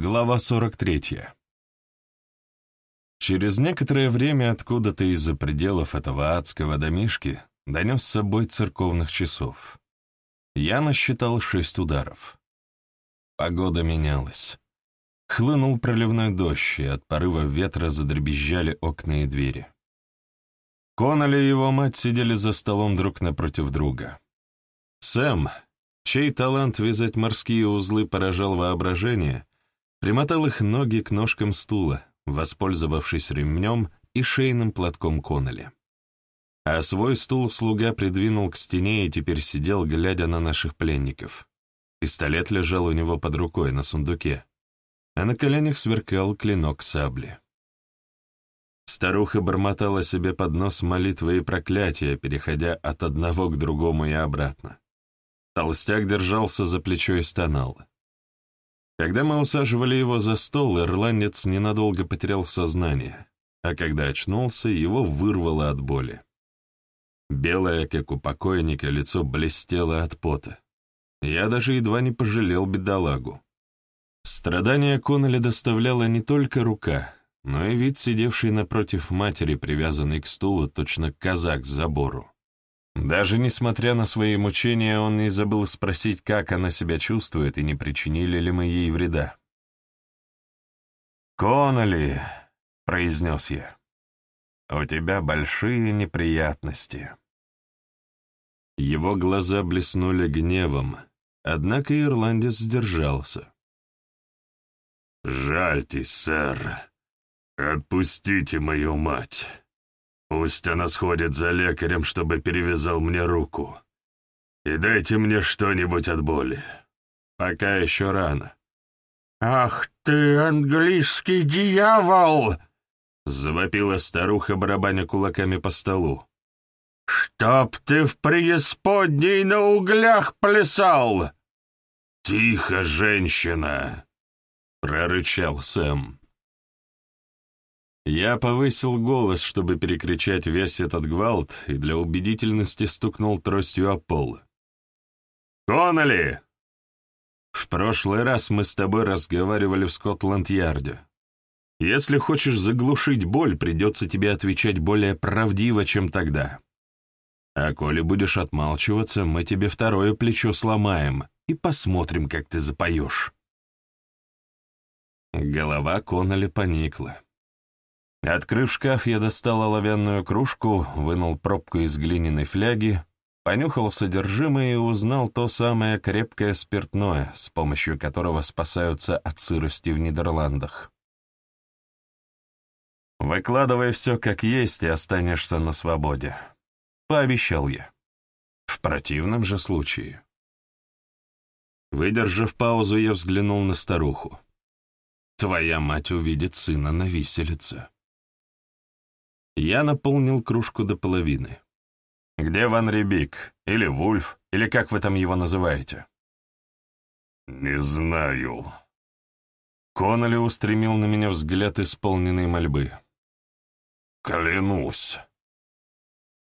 Глава 43. Через некоторое время откуда-то из-за пределов этого адского домишки донесся бой церковных часов. Я насчитал шесть ударов. Погода менялась. Хлынул проливной дождь, и от порыва ветра задребезжали окна и двери. Коннелли и его мать сидели за столом друг напротив друга. Сэм, чей талант вязать морские узлы поражал воображение, примотал их ноги к ножкам стула, воспользовавшись ремнем и шейным платком Коннелли. А свой стул слуга придвинул к стене и теперь сидел, глядя на наших пленников. Пистолет лежал у него под рукой на сундуке, а на коленях сверкал клинок сабли. Старуха бормотала себе под нос молитвы и проклятия, переходя от одного к другому и обратно. Толстяк держался за плечо и стонал. Когда мы усаживали его за стол, ирландец ненадолго потерял сознание, а когда очнулся, его вырвало от боли. Белое, как у покойника, лицо блестело от пота. Я даже едва не пожалел бедолагу. Страдания Коннелли доставляла не только рука, но и вид, сидевший напротив матери, привязанный к стулу, точно казак к забору. Даже несмотря на свои мучения, он не забыл спросить, как она себя чувствует и не причинили ли мы ей вреда. «Конноли», — произнес я, — «у тебя большие неприятности». Его глаза блеснули гневом, однако ирландец сдержался. «Жальтесь, сэр. Отпустите мою мать». Пусть она сходит за лекарем, чтобы перевязал мне руку. И дайте мне что-нибудь от боли. Пока еще рано. «Ах ты, английский дьявол!» — завопила старуха, барабаня кулаками по столу. «Чтоб ты в преисподней на углях плясал!» «Тихо, женщина!» — прорычал Сэм. Я повысил голос, чтобы перекричать весь этот гвалт, и для убедительности стукнул тростью о пол. «Конноли! В прошлый раз мы с тобой разговаривали в Скотланд-Ярде. Если хочешь заглушить боль, придется тебе отвечать более правдиво, чем тогда. А коли будешь отмалчиваться, мы тебе второе плечо сломаем и посмотрим, как ты запоешь». Голова Конноли поникла. Открыв шкаф, я достал оловянную кружку, вынул пробку из глиняной фляги, понюхал содержимое и узнал то самое крепкое спиртное, с помощью которого спасаются от сырости в Нидерландах. «Выкладывай все как есть, и останешься на свободе», — пообещал я. В противном же случае. Выдержав паузу, я взглянул на старуху. «Твоя мать увидит сына на виселице». Я наполнил кружку до половины. «Где Ван Рибик? Или Вульф? Или как вы там его называете?» «Не знаю». Конноли устремил на меня взгляд, исполненный мольбы. «Клянусь».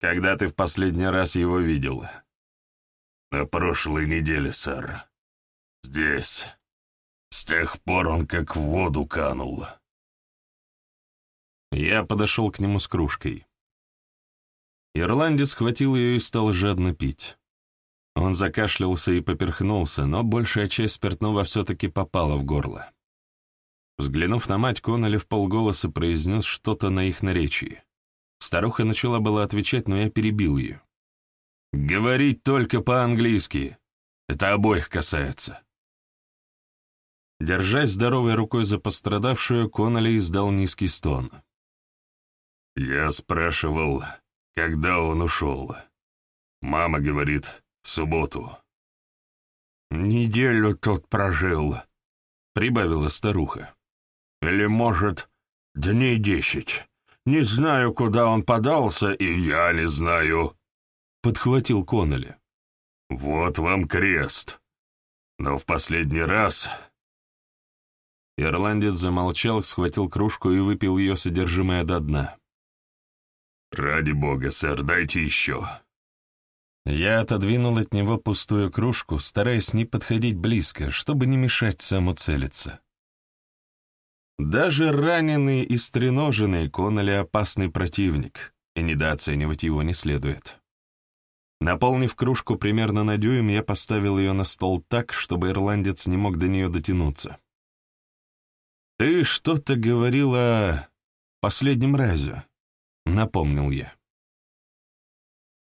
«Когда ты в последний раз его видел?» «На прошлой неделе, сэр. Здесь. С тех пор он как в воду канул». Я подошел к нему с кружкой. Ирландец схватил ее и стал жадно пить. Он закашлялся и поперхнулся, но большая часть спиртного все-таки попала в горло. Взглянув на мать, Коннелли в полголоса произнес что-то на их наречии. Старуха начала было отвечать, но я перебил ее. «Говорить только по-английски. Это обоих касается». Держась здоровой рукой за пострадавшую, Коннелли издал низкий стон. Я спрашивал, когда он ушел. Мама говорит, в субботу. «Неделю тут прожил», — прибавила старуха. «Или, может, дней десять. Не знаю, куда он подался, и я не знаю», — подхватил Коннелли. «Вот вам крест. Но в последний раз...» Ирландец замолчал, схватил кружку и выпил ее содержимое до дна. «Ради бога, сэр, дайте еще». Я отодвинул от него пустую кружку, стараясь не подходить близко, чтобы не мешать саму целиться. Даже раненый и стреноженный Коннелли опасный противник, и недооценивать его не следует. Наполнив кружку примерно на дюйм, я поставил ее на стол так, чтобы ирландец не мог до нее дотянуться. «Ты что-то говорил о последнем разе», — напомнил я.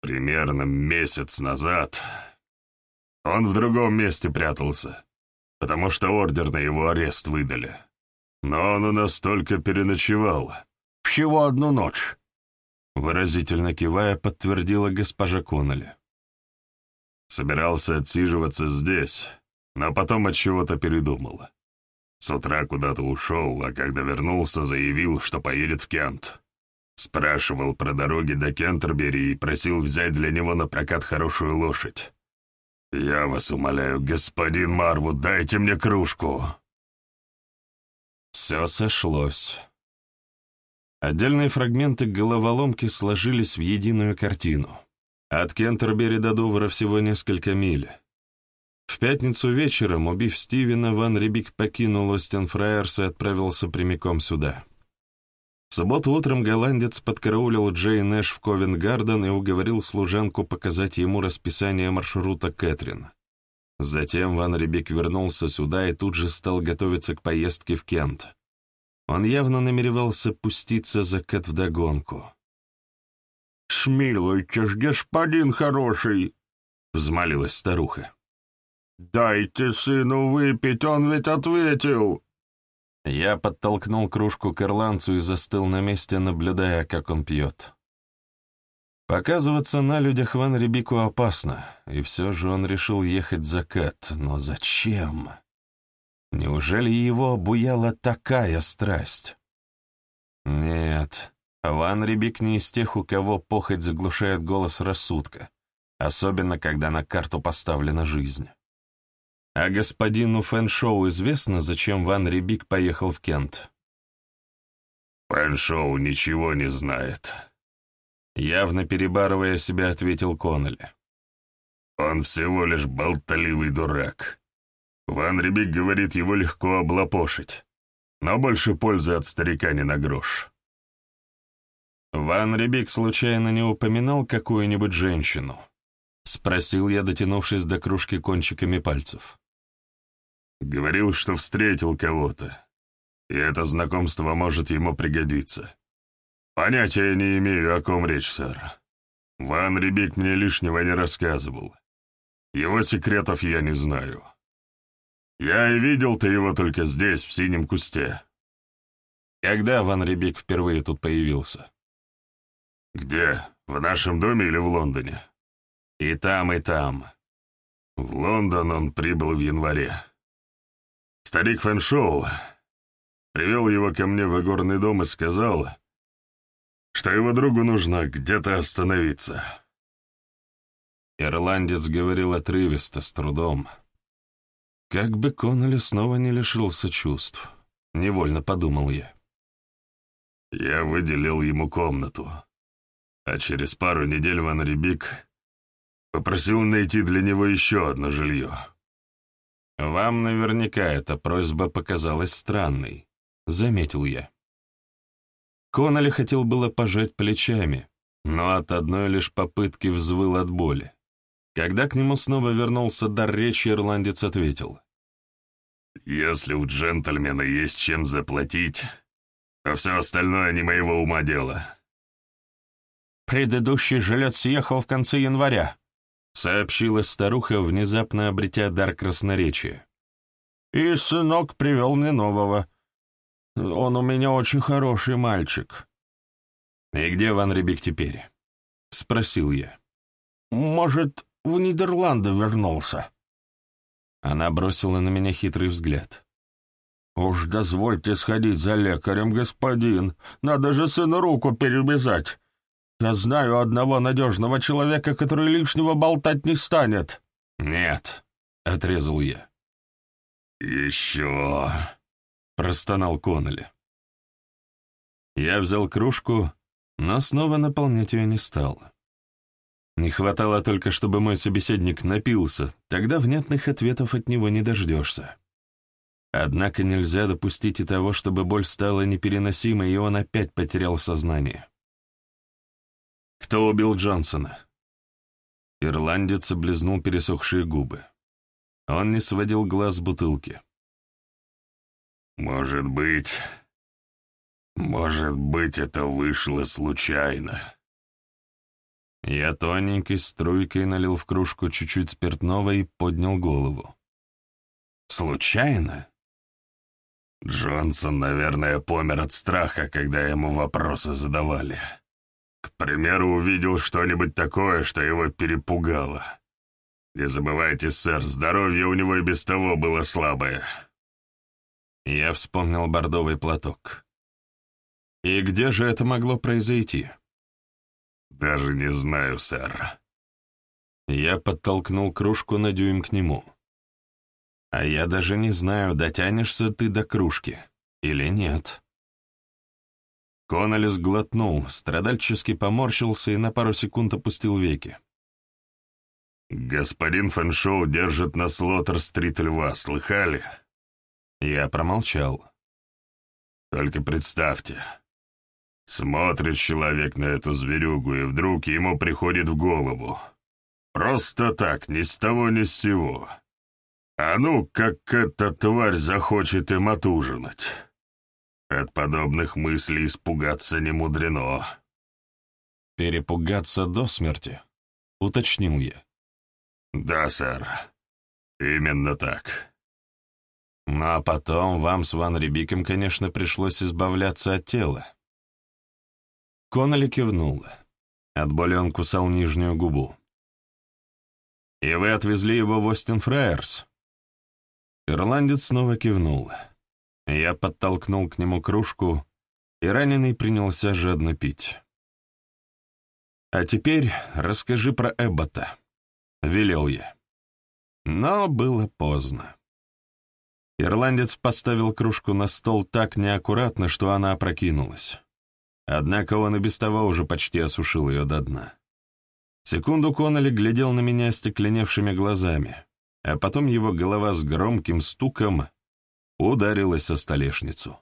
«Примерно месяц назад он в другом месте прятался, потому что ордер на его арест выдали. Но он у нас только переночевал. Всего одну ночь. Выразительно кивая, подтвердила госпожа Коннелли. Собирался отсиживаться здесь, но потом от чего-то передумал. С утра куда-то ушел, а когда вернулся, заявил, что поедет в Кент. Спрашивал про дороги до Кентербери и просил взять для него на прокат хорошую лошадь. «Я вас умоляю, господин Марвуд, дайте мне кружку!» Все сошлось. Отдельные фрагменты головоломки сложились в единую картину. От Кентербери до Дувра всего несколько миль. В пятницу вечером, убив Стивена, Ван Рибик покинул Остенфраерс и отправился прямиком сюда. Субботу утром голландец подкараулил Джей Нэш в Ковенгарден и уговорил служанку показать ему расписание маршрута Кэтрин. Затем Ван Рибик вернулся сюда и тут же стал готовиться к поездке в Кент. Он явно намеревался пуститься за Кэт вдогонку. «Смилуйтесь, господин хороший!» — взмолилась старуха. «Дайте сыну выпить, он ведь ответил!» Я подтолкнул кружку к ирландцу и застыл на месте, наблюдая, как он пьет. Показываться на людях Ван Рибику опасно, и все же он решил ехать за Кэт. Но зачем? Неужели его обуяла такая страсть? Нет, Ван Рибик не из тех, у кого похоть заглушает голос рассудка, особенно когда на карту поставлена жизнь. А господину Фэншоу известно, зачем Ван Рибик поехал в Кент? Фэншоу ничего не знает, Явно перебарывая себя, ответил Коннелли. «Он всего лишь болтливый дурак. Ван Рибик говорит, его легко облапошить, но больше пользы от старика не на грош». «Ван Рибик случайно не упоминал какую-нибудь женщину?» — спросил я, дотянувшись до кружки кончиками пальцев. «Говорил, что встретил кого-то, и это знакомство может ему пригодиться. «Понятия не имею, о ком речь, сэр. Ван Рибик мне лишнего не рассказывал. Его секретов я не знаю. Я и видел-то его только здесь, в синем кусте». «Когда Ван Рибик впервые тут появился?» «Где? В нашем доме или в Лондоне?» «И там, и там». «В Лондон он прибыл в январе. Старик Фэншоу привел его ко мне в игорный дом и сказал, что его другу нужно где-то остановиться. Ирландец говорил отрывисто, с трудом. Как бы Коннелли снова не лишился чувств, невольно подумал я. Я выделил ему комнату, а через пару недель Ван Рибик попросил найти для него еще одно жилье. «Вам наверняка эта просьба показалась странной», — заметил я. Коннелли хотел было пожать плечами, но от одной лишь попытки взвыл от боли. Когда к нему снова вернулся дар речи, ирландец ответил. «Если у джентльмена есть чем заплатить, то все остальное не моего ума дело». «Предыдущий жилец съехал в конце января», — сообщила старуха, внезапно обретя дар красноречия. «И сынок привел мне нового. Он у меня очень хороший мальчик». «И где Ван Рибик теперь?» — спросил я. «Может, в Нидерланды вернулся?» Она бросила на меня хитрый взгляд. «Уж дозвольте сходить за лекарем, господин. Надо же сыну руку перевязать. Я знаю одного надежного человека, который лишнего болтать не станет». «Нет», — отрезал я. «Еще...» — простонал Коннелли. Я взял кружку, но снова наполнять ее не стал. Не хватало только, чтобы мой собеседник напился, тогда внятных ответов от него не дождешься. Однако нельзя допустить и того, чтобы боль стала непереносимой, и он опять потерял сознание. «Кто убил Джонсона?» Ирландец облизнул пересохшие губы. Он не сводил глаз с бутылки. «Может быть... Может быть, это вышло случайно». Я тоненькой струйкой налил в кружку чуть-чуть спиртного и поднял голову. «Случайно?» Джонсон, наверное, помер от страха, когда ему вопросы задавали. Примеру, увидел что-нибудь такое, что его перепугало. Не забывайте, сэр, здоровье у него и без того было слабое. Я вспомнил бордовый платок. И где же это могло произойти? Даже не знаю, сэр. Я подтолкнул кружку на дюйм к нему. А я даже не знаю, дотянешься ты до кружки или нет. Коннелли сглотнул, страдальчески поморщился и на пару секунд опустил веки. «Господин Фэншоу держит на Слоттер-стрит льва, слыхали?» Я промолчал. «Только представьте, смотрит человек на эту зверюгу, и вдруг ему приходит в голову. Просто так, ни с того ни с сего. А ну, как эта тварь захочет им отужинать. От подобных мыслей испугаться не мудрено». «Перепугаться до смерти», — уточнил я. «Да, сэр. Именно так». Ну а потом вам с Ван Рибиком, конечно, пришлось избавляться от тела. Коннелли кивнул. От боли он кусал нижнюю губу. «И вы отвезли его в Остин Фраерс?» Ирландец снова кивнул. Я подтолкнул к нему кружку, и раненый принялся жадно пить. «А теперь расскажи про Эббота», — велел я. Но было поздно. Ирландец поставил кружку на стол так неаккуратно, что она опрокинулась. Однако он и без того уже почти осушил ее до дна. Секунду Коннелли глядел на меня стекленевшими глазами, а потом его голова с громким стуком ударилась о столешницу.